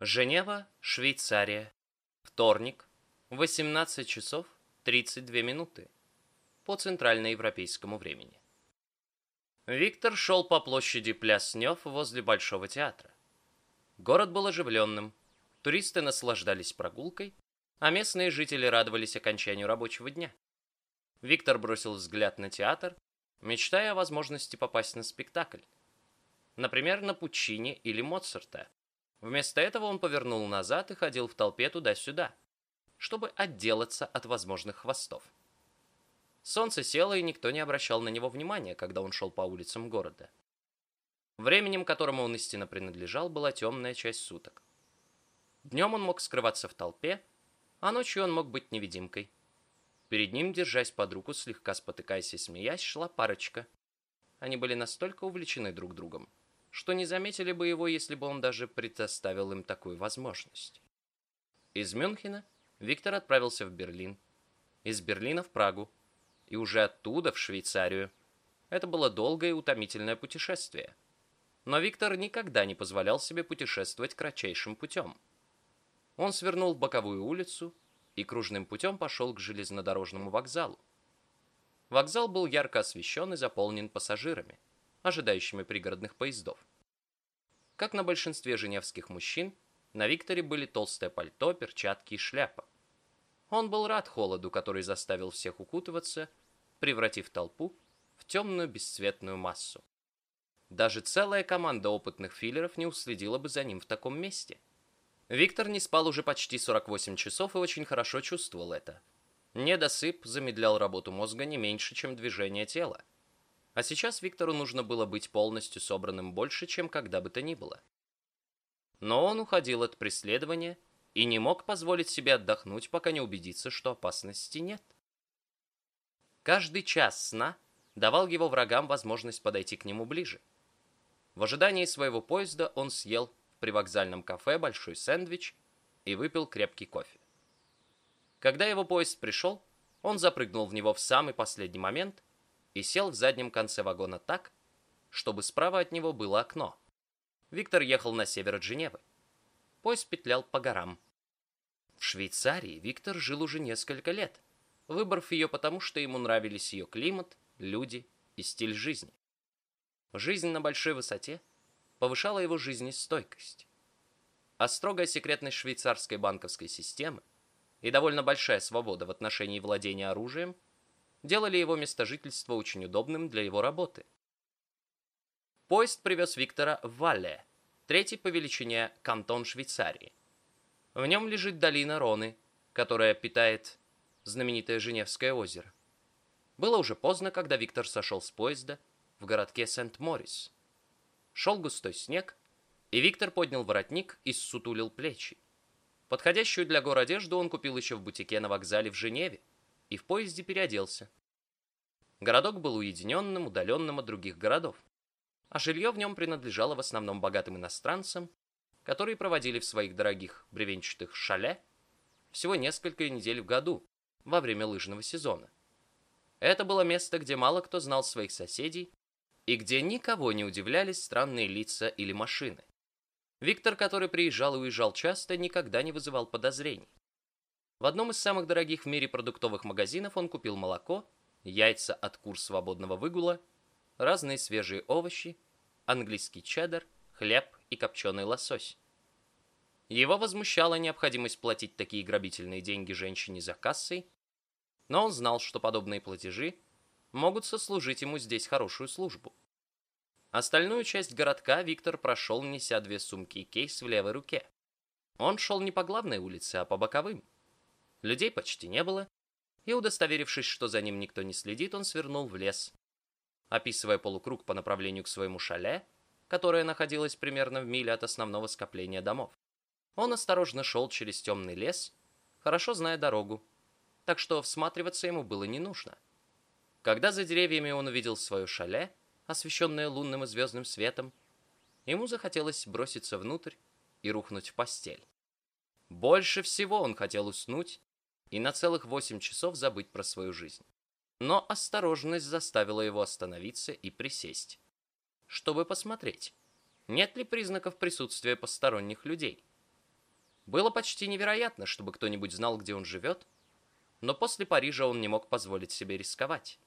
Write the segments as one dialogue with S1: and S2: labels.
S1: Женева, Швейцария. Вторник, 18 часов 32 минуты. По центральноевропейскому времени. Виктор шел по площади Пляснев возле Большого театра. Город был оживленным, туристы наслаждались прогулкой, а местные жители радовались окончанию рабочего дня. Виктор бросил взгляд на театр, мечтая о возможности попасть на спектакль. Например, на Пуччини или Моцарта. Вместо этого он повернул назад и ходил в толпе туда-сюда, чтобы отделаться от возможных хвостов. Солнце село, и никто не обращал на него внимания, когда он шел по улицам города. Временем, которому он истинно принадлежал, была темная часть суток. Днем он мог скрываться в толпе, а ночью он мог быть невидимкой. Перед ним, держась под руку, слегка спотыкаясь и смеясь, шла парочка. Они были настолько увлечены друг другом, что не заметили бы его, если бы он даже предоставил им такую возможность. Из Мюнхена Виктор отправился в Берлин, из Берлина в Прагу, и уже оттуда в Швейцарию. Это было долгое и утомительное путешествие. Но Виктор никогда не позволял себе путешествовать кратчайшим путем. Он свернул в боковую улицу и кружным путем пошел к железнодорожному вокзалу. Вокзал был ярко освещен и заполнен пассажирами, ожидающими пригородных поездов. Как на большинстве женевских мужчин, на Викторе были толстое пальто, перчатки и шляпа. Он был рад холоду, который заставил всех укутываться, превратив толпу в темную бесцветную массу. Даже целая команда опытных филлеров не уследила бы за ним в таком месте. Виктор не спал уже почти 48 часов и очень хорошо чувствовал это. Недосып замедлял работу мозга не меньше, чем движение тела. А сейчас Виктору нужно было быть полностью собранным больше, чем когда бы то ни было. Но он уходил от преследования и не мог позволить себе отдохнуть, пока не убедится, что опасности нет. Каждый час сна давал его врагам возможность подойти к нему ближе. В ожидании своего поезда он съел при вокзальном кафе большой сэндвич и выпил крепкий кофе. Когда его поезд пришел, он запрыгнул в него в самый последний момент и сел в заднем конце вагона так, чтобы справа от него было окно. Виктор ехал на север от Женевы. Поезд петлял по горам. В Швейцарии Виктор жил уже несколько лет, выбрав ее потому, что ему нравились ее климат, люди и стиль жизни. Жизнь на большой высоте – повышала его жизнестойкость. А строгая секретность швейцарской банковской системы и довольно большая свобода в отношении владения оружием делали его место жительства очень удобным для его работы. Поезд привез Виктора в Валле, третий по величине кантон Швейцарии. В нем лежит долина Роны, которая питает знаменитое Женевское озеро. Было уже поздно, когда Виктор сошел с поезда в городке Сент-Морис. Шел густой снег, и Виктор поднял воротник и ссутулил плечи. Подходящую для гор одежду он купил еще в бутике на вокзале в Женеве и в поезде переоделся. Городок был уединенным, удаленным от других городов, а жилье в нем принадлежало в основном богатым иностранцам, которые проводили в своих дорогих бревенчатых шале всего несколько недель в году во время лыжного сезона. Это было место, где мало кто знал своих соседей и где никого не удивлялись странные лица или машины. Виктор, который приезжал и уезжал часто, никогда не вызывал подозрений. В одном из самых дорогих в мире продуктовых магазинов он купил молоко, яйца от кур свободного выгула, разные свежие овощи, английский чеддер, хлеб и копченый лосось. Его возмущала необходимость платить такие грабительные деньги женщине за кассой, но он знал, что подобные платежи могут сослужить ему здесь хорошую службу. Остальную часть городка Виктор прошел, неся две сумки и кейс в левой руке. Он шел не по главной улице, а по боковым. Людей почти не было, и, удостоверившись, что за ним никто не следит, он свернул в лес. Описывая полукруг по направлению к своему шале, которое находилось примерно в миле от основного скопления домов, он осторожно шел через темный лес, хорошо зная дорогу, так что всматриваться ему было не нужно. Когда за деревьями он увидел свое шале, освещенное лунным и звездным светом, ему захотелось броситься внутрь и рухнуть в постель. Больше всего он хотел уснуть и на целых восемь часов забыть про свою жизнь. Но осторожность заставила его остановиться и присесть, чтобы посмотреть, нет ли признаков присутствия посторонних людей. Было почти невероятно, чтобы кто-нибудь знал, где он живет, но после Парижа он не мог позволить себе рисковать.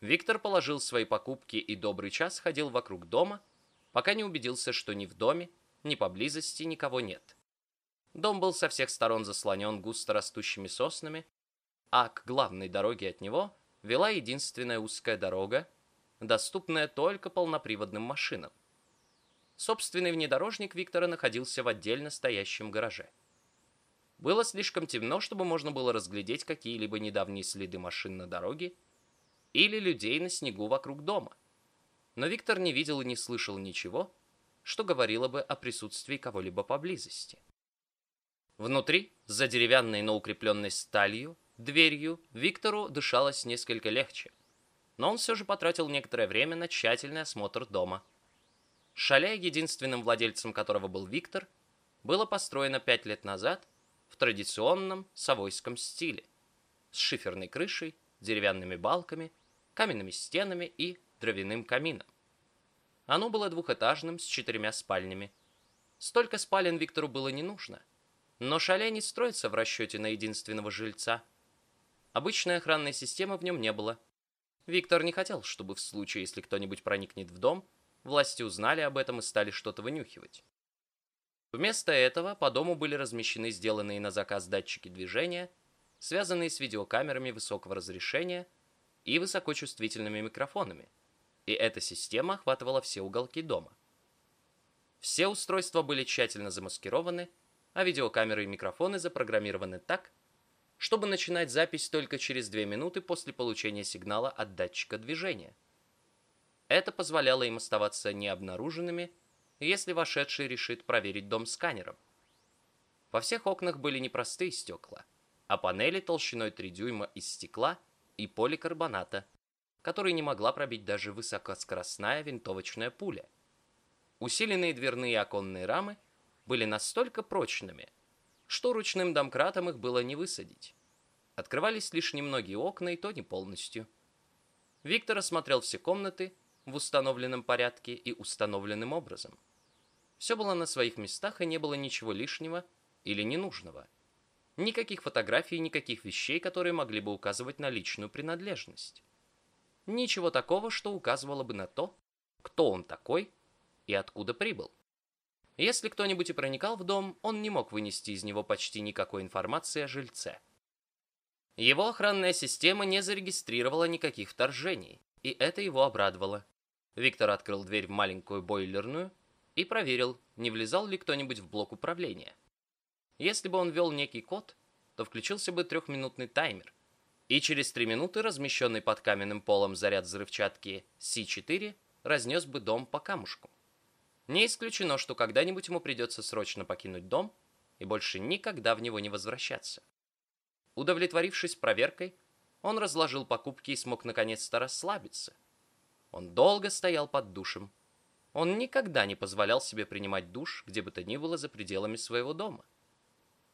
S1: Виктор положил свои покупки и добрый час ходил вокруг дома, пока не убедился, что ни в доме, ни поблизости никого нет. Дом был со всех сторон заслонен густо растущими соснами, а к главной дороге от него вела единственная узкая дорога, доступная только полноприводным машинам. Собственный внедорожник Виктора находился в отдельно стоящем гараже. Было слишком темно, чтобы можно было разглядеть какие-либо недавние следы машин на дороге или людей на снегу вокруг дома. Но Виктор не видел и не слышал ничего, что говорило бы о присутствии кого-либо поблизости. Внутри, за деревянной, но укрепленной сталью, дверью, Виктору дышалось несколько легче. Но он все же потратил некоторое время на тщательный осмотр дома. Шале, единственным владельцем которого был Виктор, было построено пять лет назад в традиционном совойском стиле, с шиферной крышей, деревянными балками, каменными стенами и дровяным камином. Оно было двухэтажным с четырьмя спальнями. Столько спален Виктору было не нужно. Но шале не строится в расчете на единственного жильца. Обычной охранной системы в нем не было. Виктор не хотел, чтобы в случае, если кто-нибудь проникнет в дом, власти узнали об этом и стали что-то вынюхивать. Вместо этого по дому были размещены сделанные на заказ датчики движения, связанные с видеокамерами высокого разрешения и высокочувствительными микрофонами – и эта система охватывала все уголки дома. Все устройства были тщательно замаскированы, а видеокамеры и микрофоны запрограммированы так, чтобы начинать запись только через 2 минуты после получения сигнала от датчика движения. Это позволяло им оставаться необнаруженными, если вошедший решит проверить дом сканером. Во всех окнах были не простые стекла, а панели толщиной 3 дюйма из стекла и поликарбоната – который не могла пробить даже высокоскоростная винтовочная пуля. Усиленные дверные оконные рамы были настолько прочными, что ручным домкратом их было не высадить. Открывались лишь немногие окна, и то не полностью. Виктор осмотрел все комнаты в установленном порядке и установленным образом. Все было на своих местах, и не было ничего лишнего или ненужного. Никаких фотографий, никаких вещей, которые могли бы указывать на личную принадлежность. Ничего такого, что указывало бы на то, кто он такой и откуда прибыл. Если кто-нибудь и проникал в дом, он не мог вынести из него почти никакой информации о жильце. Его охранная система не зарегистрировала никаких вторжений, и это его обрадовало. Виктор открыл дверь в маленькую бойлерную и проверил, не влезал ли кто-нибудь в блок управления. Если бы он ввел некий код, то включился бы трехминутный таймер, и через три минуты размещенный под каменным полом заряд взрывчатки С-4 разнес бы дом по камушку. Не исключено, что когда-нибудь ему придется срочно покинуть дом и больше никогда в него не возвращаться. Удовлетворившись проверкой, он разложил покупки и смог наконец-то расслабиться. Он долго стоял под душем. Он никогда не позволял себе принимать душ где бы то ни было за пределами своего дома.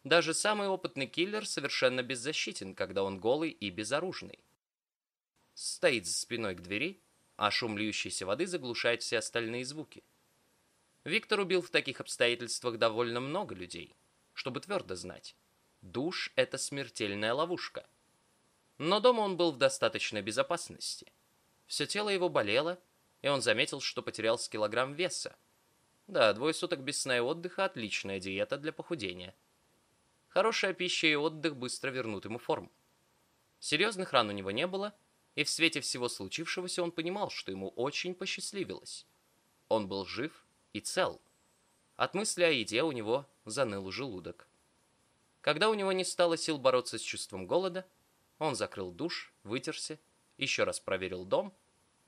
S1: Даже самый опытный киллер совершенно беззащитен, когда он голый и безоружный. Стоит за спиной к двери, а шум льющейся воды заглушает все остальные звуки. Виктор убил в таких обстоятельствах довольно много людей, чтобы твердо знать. Душ — это смертельная ловушка. Но дома он был в достаточной безопасности. Все тело его болело, и он заметил, что потерял с килограмм веса. Да, двое суток без сна и отдыха — отличная диета для похудения. Хорошая пища и отдых быстро вернут ему форму. Серьезных ран у него не было, и в свете всего случившегося он понимал, что ему очень посчастливилось. Он был жив и цел. От мысли о еде у него заныл желудок. Когда у него не стало сил бороться с чувством голода, он закрыл душ, вытерся, еще раз проверил дом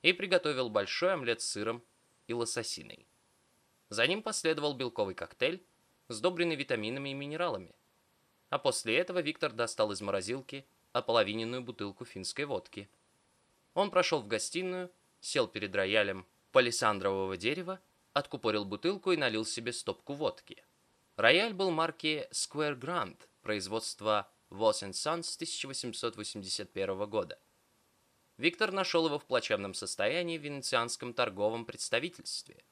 S1: и приготовил большой омлет с сыром и лососиной. За ним последовал белковый коктейль, сдобренный витаминами и минералами. А после этого Виктор достал из морозилки ополовиненную бутылку финской водки. Он прошел в гостиную, сел перед роялем палисандрового дерева, откупорил бутылку и налил себе стопку водки. Рояль был марки Square Grand, производства Voss Sons 1881 года. Виктор нашел его в плачевном состоянии в венецианском торговом представительстве,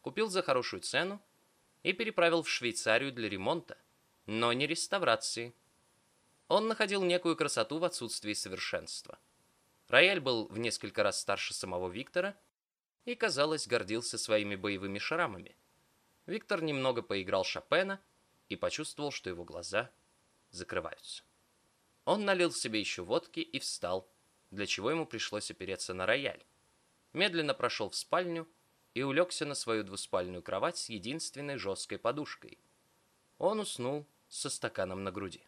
S1: купил за хорошую цену и переправил в Швейцарию для ремонта – но не реставрации. Он находил некую красоту в отсутствии совершенства. Рояль был в несколько раз старше самого Виктора и, казалось, гордился своими боевыми шрамами. Виктор немного поиграл Шопена и почувствовал, что его глаза закрываются. Он налил себе еще водки и встал, для чего ему пришлось опереться на рояль. Медленно прошел в спальню и улегся на свою двуспальную кровать с единственной жесткой подушкой. Он уснул со стаканом на груди.